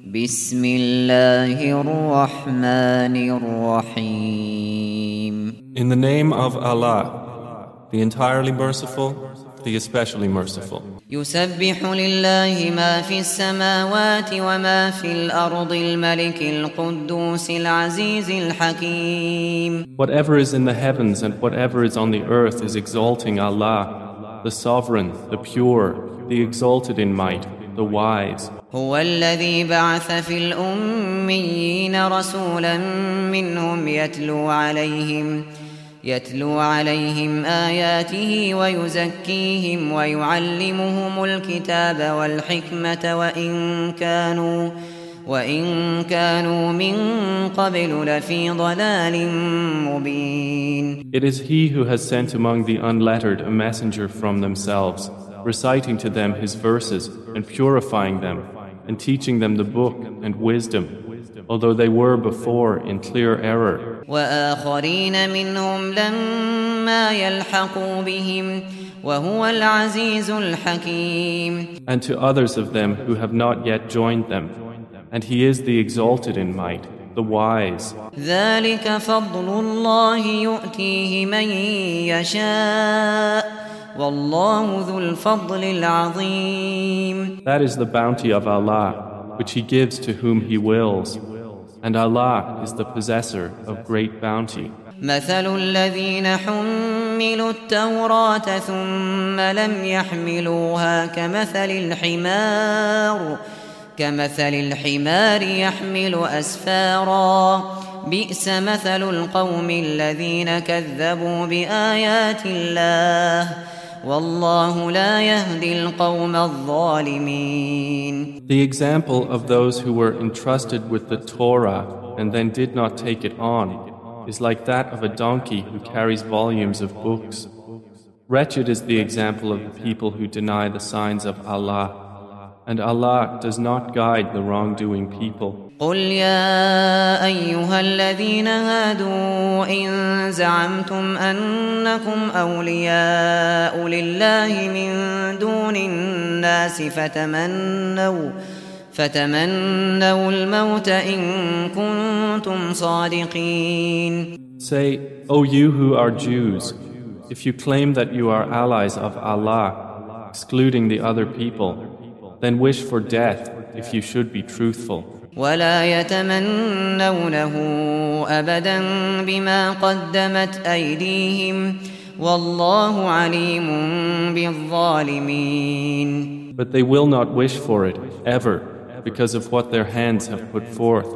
بسم الله الرحمن الرحيم In the name of Allah, the entirely merciful, the especially merciful. يسبح لله ما في السماوات وما في الأرض الملك القدوس العزيز الحكيم Whatever is in the heavens and whatever is on the earth is exalting Allah, the sovereign, the pure, the exalted in might, the wise. هو الذي بعث في الأميين رسولا منهم يتلو عليهم يتلو عليهم آياته ويزكيهم ويعلمهم الكتاب والحكمة وإن كانوا وإن كانوا من قبل لفي ضلال مبين It is He who has sent among the unlettered a messenger from themselves, reciting to them His verses and purifying them, and teaching them the book and wisdom, although they were before in clear error. وآخرين منهم لما يلحقوا بهم وهو العزيز الحكيم And to others of them who have not yet joined them, and He is the exalted in might, the wise. ذلك فضل الله يؤتيه من يشاء والله ذو الفضل العظيم. That is the bounty of Allah, which He gives to whom He wills, and Allah is the possessor of great bounty. مثل الذين حملوا التوراة ثم لم يحملوها كمثل الحمار كمثل الحمار يحمل أسفارا. بئس مثل القوم الذين كذبوا بآيات الله. The example of those who were entrusted with the Torah and then did not take it on is like that of a donkey who carries volumes of books. Wretched is the example of the people who deny the signs of Allah, and Allah does not guide the wrongdoing people. قل يا أيها الذين هادوا إن زعمتم أنكم أولياء لله من دون الناس فتمنوا فتمنوا الموت إن كنتم صادقين Say, O you who are Jews, if you claim that you are allies of Allah, excluding the other people, then wish for death if you should be truthful. ولا يتمنونه أبدا بما قدمت أيديهم والله عليم بالظالمين But they will not wish for it ever because of what their hands have put forth.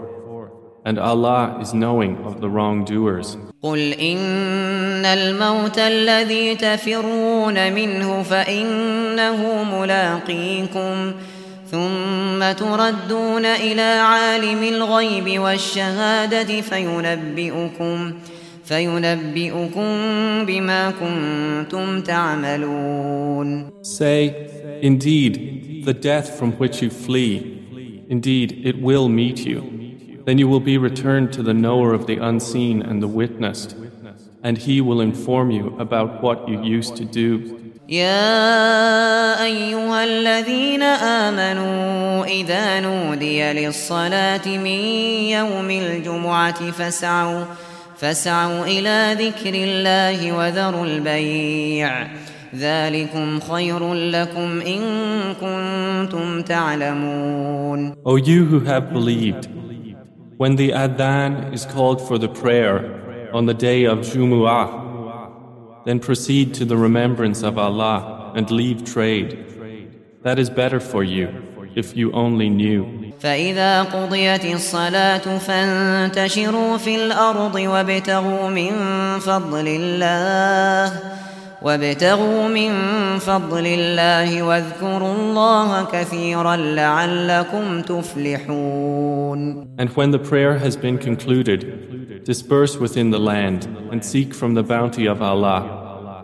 And Allah is knowing of the wrongdoers. قل إن الموت الذي تفرون منه فإنه ملاقيكم ثم تردون إلى عالم الغيب والشهادة فينبئكم فينبئكم بما كنتم تعملون Say, indeed, the death from which you flee, indeed, it will meet you. Then you will be returned to the knower of the unseen and the witnessed, and he will inform you about what you used to do. يا أيها الذين آمنوا إذا نودي للصلاة من يوم الجمعة فاسعوا فاسعوا إلى ذكر الله وذروا البيع. ذلكم خير لكم إن كنتم تعلمون. O you who have believed, when the adhan is called for the prayer on the day of Jumu'ah, then proceed to the remembrance of Allah and leave trade. That is better for you if you only knew. فإذا قضيت الصلاة فانتشروا في الأرض وابتغوا من فضل الله وابتغوا من فضل الله واذكروا الله كثيرا لعلكم تفلحون And when the prayer has been concluded, disperse within the land and seek from the bounty of Allah,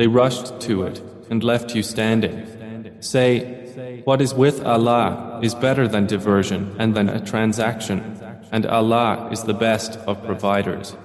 they rushed to it and left you standing. Say, what is with Allah is better than diversion and than a transaction, and Allah is the best of providers.